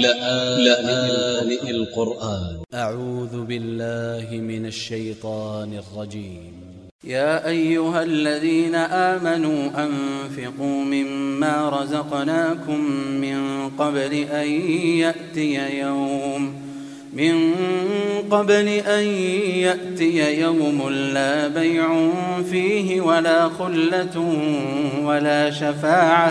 لآن القرآن. أ ع و ذ ب ا ل ل ه من ا ل ش ي ط ا ن ا ل ج ي م يا أيها الذين آمنوا أنفقوا مما رزقناكم من قبل أن يأتي يوم. من قبل أن يأتي يوم لا بيع فيه ولا خلة ولا شفاعة.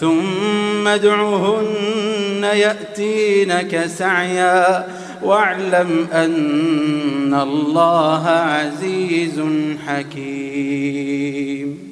ثم ادعهن يأتينك سعيا واعلم أن الله عزيز حكيم.